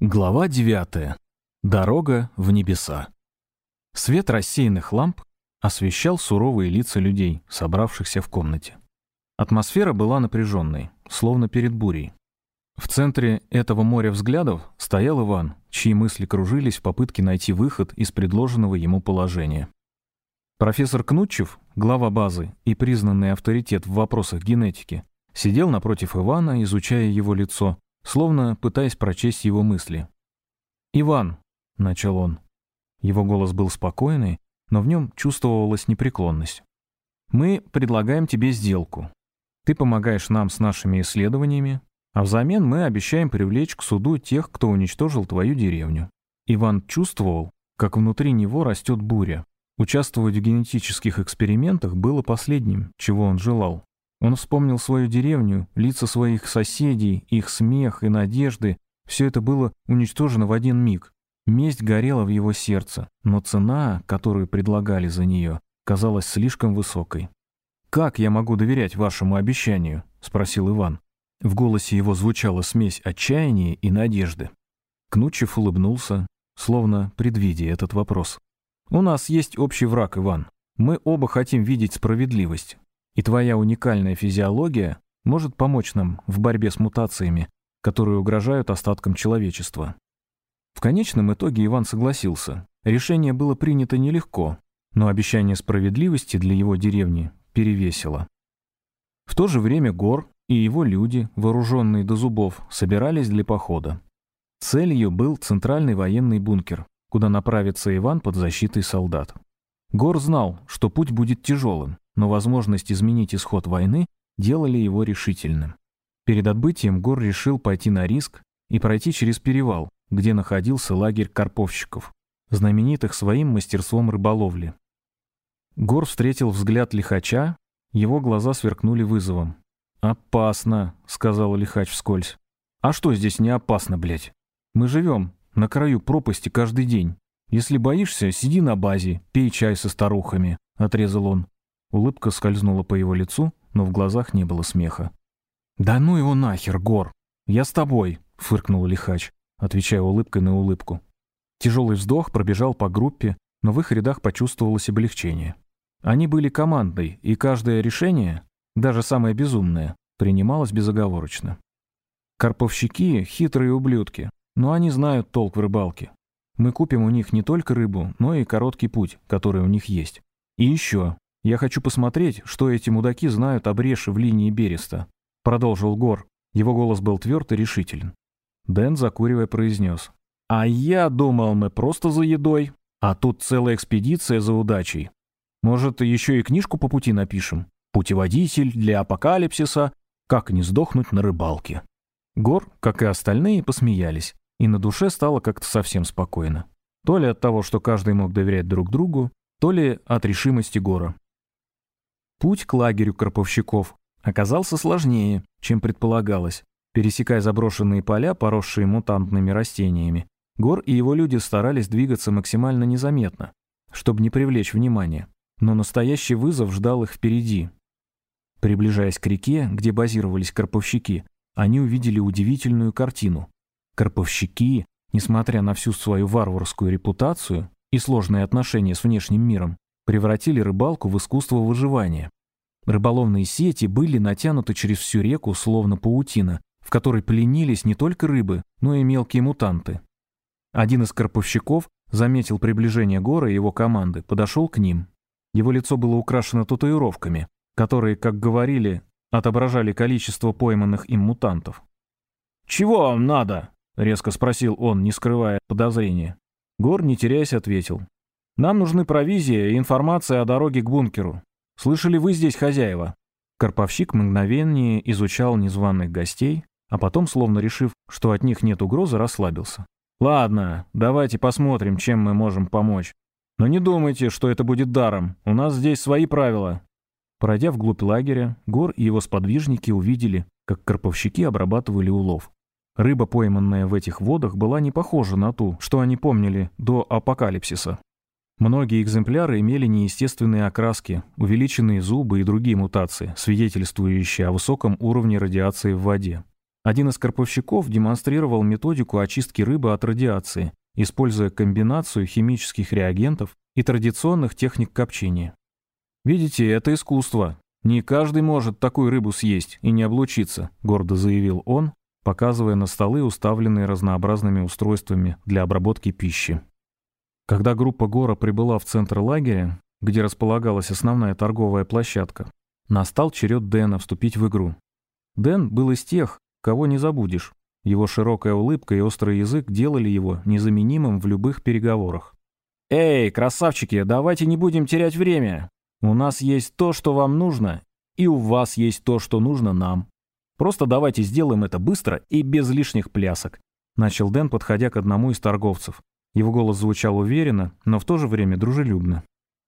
Глава 9. Дорога в небеса. Свет рассеянных ламп освещал суровые лица людей, собравшихся в комнате. Атмосфера была напряженной, словно перед бурей. В центре этого моря взглядов стоял Иван, чьи мысли кружились в попытке найти выход из предложенного ему положения. Профессор Кнутчев, глава базы и признанный авторитет в вопросах генетики, сидел напротив Ивана, изучая его лицо, словно пытаясь прочесть его мысли. «Иван», — начал он. Его голос был спокойный, но в нем чувствовалась непреклонность. «Мы предлагаем тебе сделку. Ты помогаешь нам с нашими исследованиями, а взамен мы обещаем привлечь к суду тех, кто уничтожил твою деревню». Иван чувствовал, как внутри него растет буря. Участвовать в генетических экспериментах было последним, чего он желал. Он вспомнил свою деревню, лица своих соседей, их смех и надежды. Все это было уничтожено в один миг. Месть горела в его сердце, но цена, которую предлагали за нее, казалась слишком высокой. «Как я могу доверять вашему обещанию?» — спросил Иван. В голосе его звучала смесь отчаяния и надежды. Кнутчев улыбнулся, словно предвидя этот вопрос. «У нас есть общий враг, Иван. Мы оба хотим видеть справедливость. И твоя уникальная физиология может помочь нам в борьбе с мутациями, которые угрожают остаткам человечества. В конечном итоге Иван согласился. Решение было принято нелегко, но обещание справедливости для его деревни перевесило. В то же время Гор и его люди, вооруженные до зубов, собирались для похода. Целью был центральный военный бункер, куда направится Иван под защитой солдат. Гор знал, что путь будет тяжелым, но возможность изменить исход войны делали его решительным. Перед отбытием Гор решил пойти на риск и пройти через перевал, где находился лагерь карповщиков, знаменитых своим мастерством рыболовли. Гор встретил взгляд лихача, его глаза сверкнули вызовом. «Опасно», — сказал лихач вскользь. «А что здесь не опасно, блядь? Мы живем на краю пропасти каждый день. Если боишься, сиди на базе, пей чай со старухами», — отрезал он. Улыбка скользнула по его лицу, но в глазах не было смеха. «Да ну его нахер, Гор! Я с тобой!» — фыркнул лихач, отвечая улыбкой на улыбку. Тяжелый вздох пробежал по группе, но в их рядах почувствовалось облегчение. Они были командой, и каждое решение, даже самое безумное, принималось безоговорочно. Карповщики — хитрые ублюдки, но они знают толк в рыбалке. Мы купим у них не только рыбу, но и короткий путь, который у них есть. И еще, «Я хочу посмотреть, что эти мудаки знают об Реше в линии Береста», — продолжил Гор. Его голос был тверд и решителен. Дэн, закуривая, произнес. «А я думал, мы просто за едой, а тут целая экспедиция за удачей. Может, еще и книжку по пути напишем? Путеводитель для апокалипсиса. Как не сдохнуть на рыбалке». Гор, как и остальные, посмеялись, и на душе стало как-то совсем спокойно. То ли от того, что каждый мог доверять друг другу, то ли от решимости Гора. Путь к лагерю карповщиков оказался сложнее, чем предполагалось. Пересекая заброшенные поля, поросшие мутантными растениями, Гор и его люди старались двигаться максимально незаметно, чтобы не привлечь внимания. Но настоящий вызов ждал их впереди. Приближаясь к реке, где базировались карповщики, они увидели удивительную картину. Карповщики, несмотря на всю свою варварскую репутацию и сложные отношения с внешним миром, превратили рыбалку в искусство выживания. Рыболовные сети были натянуты через всю реку, словно паутина, в которой пленились не только рыбы, но и мелкие мутанты. Один из карповщиков заметил приближение Гора и его команды, подошел к ним. Его лицо было украшено татуировками, которые, как говорили, отображали количество пойманных им мутантов. «Чего вам надо?» — резко спросил он, не скрывая подозрения. Гор, не теряясь, ответил. Нам нужны провизия и информация о дороге к бункеру. Слышали вы здесь хозяева?» Карповщик мгновение изучал незваных гостей, а потом, словно решив, что от них нет угрозы, расслабился. «Ладно, давайте посмотрим, чем мы можем помочь. Но не думайте, что это будет даром. У нас здесь свои правила». Пройдя вглубь лагеря, Гор и его сподвижники увидели, как карповщики обрабатывали улов. Рыба, пойманная в этих водах, была не похожа на ту, что они помнили до апокалипсиса. Многие экземпляры имели неестественные окраски, увеличенные зубы и другие мутации, свидетельствующие о высоком уровне радиации в воде. Один из карповщиков демонстрировал методику очистки рыбы от радиации, используя комбинацию химических реагентов и традиционных техник копчения. «Видите, это искусство. Не каждый может такую рыбу съесть и не облучиться», — гордо заявил он, показывая на столы, уставленные разнообразными устройствами для обработки пищи. Когда группа Гора прибыла в центр лагеря, где располагалась основная торговая площадка, настал черед Дэна вступить в игру. Дэн был из тех, кого не забудешь. Его широкая улыбка и острый язык делали его незаменимым в любых переговорах. «Эй, красавчики, давайте не будем терять время. У нас есть то, что вам нужно, и у вас есть то, что нужно нам. Просто давайте сделаем это быстро и без лишних плясок», начал Дэн, подходя к одному из торговцев. Его голос звучал уверенно, но в то же время дружелюбно.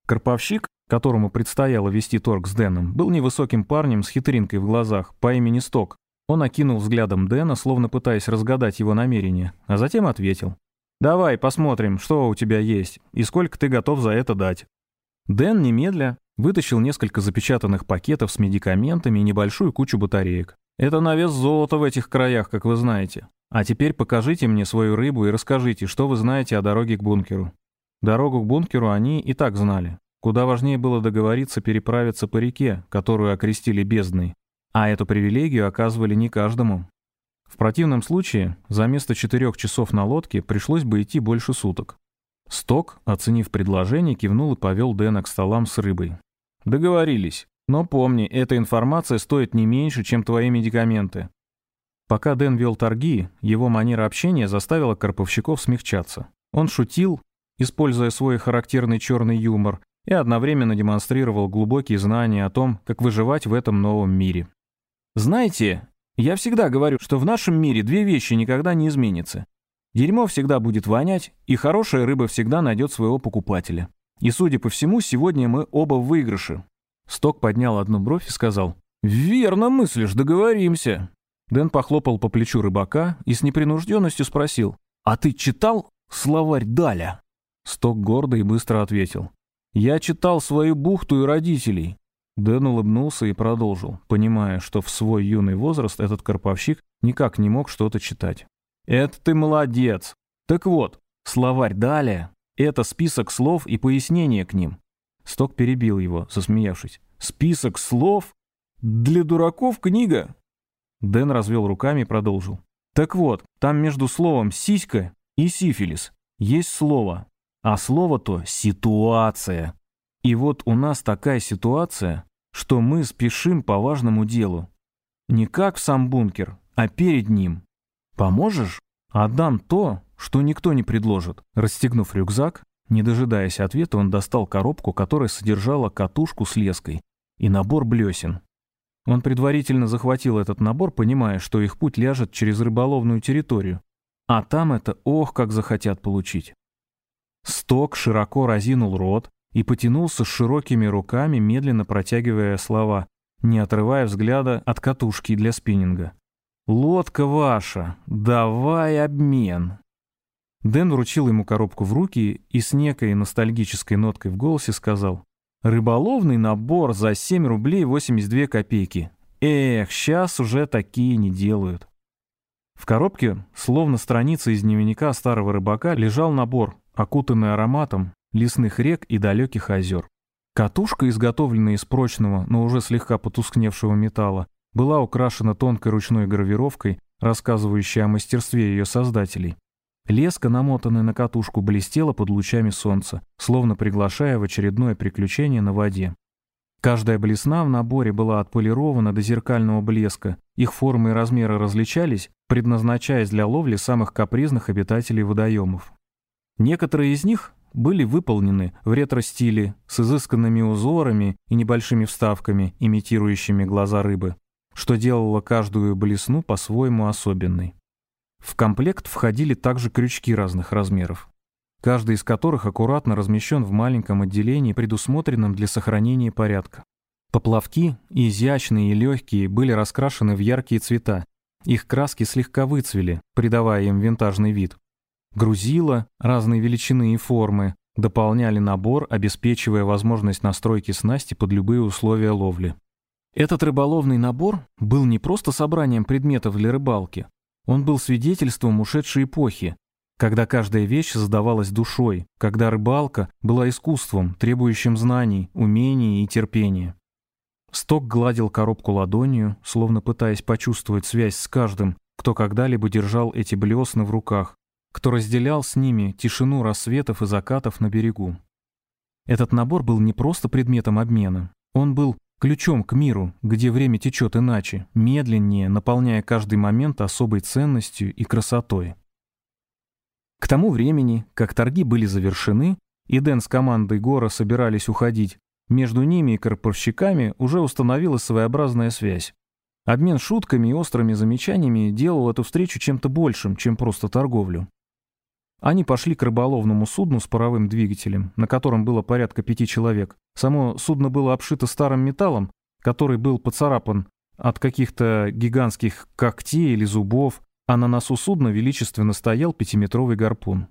Карповщик, которому предстояло вести торг с Дэном, был невысоким парнем с хитринкой в глазах по имени Сток. Он окинул взглядом Дэна, словно пытаясь разгадать его намерение, а затем ответил. «Давай посмотрим, что у тебя есть, и сколько ты готов за это дать». Дэн немедля вытащил несколько запечатанных пакетов с медикаментами и небольшую кучу батареек. «Это на вес золота в этих краях, как вы знаете. А теперь покажите мне свою рыбу и расскажите, что вы знаете о дороге к бункеру». Дорогу к бункеру они и так знали. Куда важнее было договориться переправиться по реке, которую окрестили бездной, а эту привилегию оказывали не каждому. В противном случае за место четырех часов на лодке пришлось бы идти больше суток. Сток, оценив предложение, кивнул и повел Дэна к столам с рыбой. «Договорились. Но помни, эта информация стоит не меньше, чем твои медикаменты». Пока Дэн вел торги, его манера общения заставила Карповщиков смягчаться. Он шутил, используя свой характерный черный юмор, и одновременно демонстрировал глубокие знания о том, как выживать в этом новом мире. Знаете, я всегда говорю, что в нашем мире две вещи никогда не изменятся. Дерьмо всегда будет вонять, и хорошая рыба всегда найдет своего покупателя. И, судя по всему, сегодня мы оба в выигрыше. Сток поднял одну бровь и сказал, «Верно мыслишь, договоримся». Дэн похлопал по плечу рыбака и с непринужденностью спросил, «А ты читал словарь Даля?» Сток гордо и быстро ответил, «Я читал свою бухту и родителей. Дэн улыбнулся и продолжил, понимая, что в свой юный возраст этот карповщик никак не мог что-то читать. «Это ты молодец! Так вот, словарь «далее» — это список слов и пояснения к ним». Сток перебил его, засмеявшись. «Список слов? Для дураков книга?» Дэн развел руками и продолжил. «Так вот, там между словом «сиська» и «сифилис» есть слово, а слово то «ситуация». И вот у нас такая ситуация, что мы спешим по важному делу. Не как в сам бункер, а перед ним. Поможешь? Отдам то, что никто не предложит. Расстегнув рюкзак, не дожидаясь ответа, он достал коробку, которая содержала катушку с леской и набор блесен. Он предварительно захватил этот набор, понимая, что их путь ляжет через рыболовную территорию. А там это ох, как захотят получить. Сток широко разинул рот, и потянулся широкими руками, медленно протягивая слова, не отрывая взгляда от катушки для спиннинга. «Лодка ваша! Давай обмен!» Дэн вручил ему коробку в руки и с некой ностальгической ноткой в голосе сказал «Рыболовный набор за 7 рублей 82 копейки. Эх, сейчас уже такие не делают». В коробке, словно страница из дневника старого рыбака, лежал набор, окутанный ароматом, лесных рек и далеких озер. Катушка, изготовленная из прочного, но уже слегка потускневшего металла, была украшена тонкой ручной гравировкой, рассказывающей о мастерстве ее создателей. Леска, намотанная на катушку, блестела под лучами солнца, словно приглашая в очередное приключение на воде. Каждая блесна в наборе была отполирована до зеркального блеска, их формы и размеры различались, предназначаясь для ловли самых капризных обитателей водоемов. Некоторые из них были выполнены в ретро-стиле с изысканными узорами и небольшими вставками, имитирующими глаза рыбы, что делало каждую блесну по-своему особенной. В комплект входили также крючки разных размеров, каждый из которых аккуратно размещен в маленьком отделении, предусмотренном для сохранения порядка. Поплавки, изящные и легкие, были раскрашены в яркие цвета. Их краски слегка выцвели, придавая им винтажный вид. Грузила разной величины и формы дополняли набор, обеспечивая возможность настройки снасти под любые условия ловли. Этот рыболовный набор был не просто собранием предметов для рыбалки, он был свидетельством ушедшей эпохи, когда каждая вещь создавалась душой, когда рыбалка была искусством, требующим знаний, умений и терпения. Сток гладил коробку ладонью, словно пытаясь почувствовать связь с каждым, кто когда-либо держал эти блесны в руках, кто разделял с ними тишину рассветов и закатов на берегу. Этот набор был не просто предметом обмена, он был ключом к миру, где время течет иначе, медленнее, наполняя каждый момент особой ценностью и красотой. К тому времени, как торги были завершены, и Дэн с командой Гора собирались уходить, между ними и корпорщиками уже установилась своеобразная связь. Обмен шутками и острыми замечаниями делал эту встречу чем-то большим, чем просто торговлю. Они пошли к рыболовному судну с паровым двигателем, на котором было порядка пяти человек. Само судно было обшито старым металлом, который был поцарапан от каких-то гигантских когтей или зубов, а на носу судна величественно стоял пятиметровый гарпун.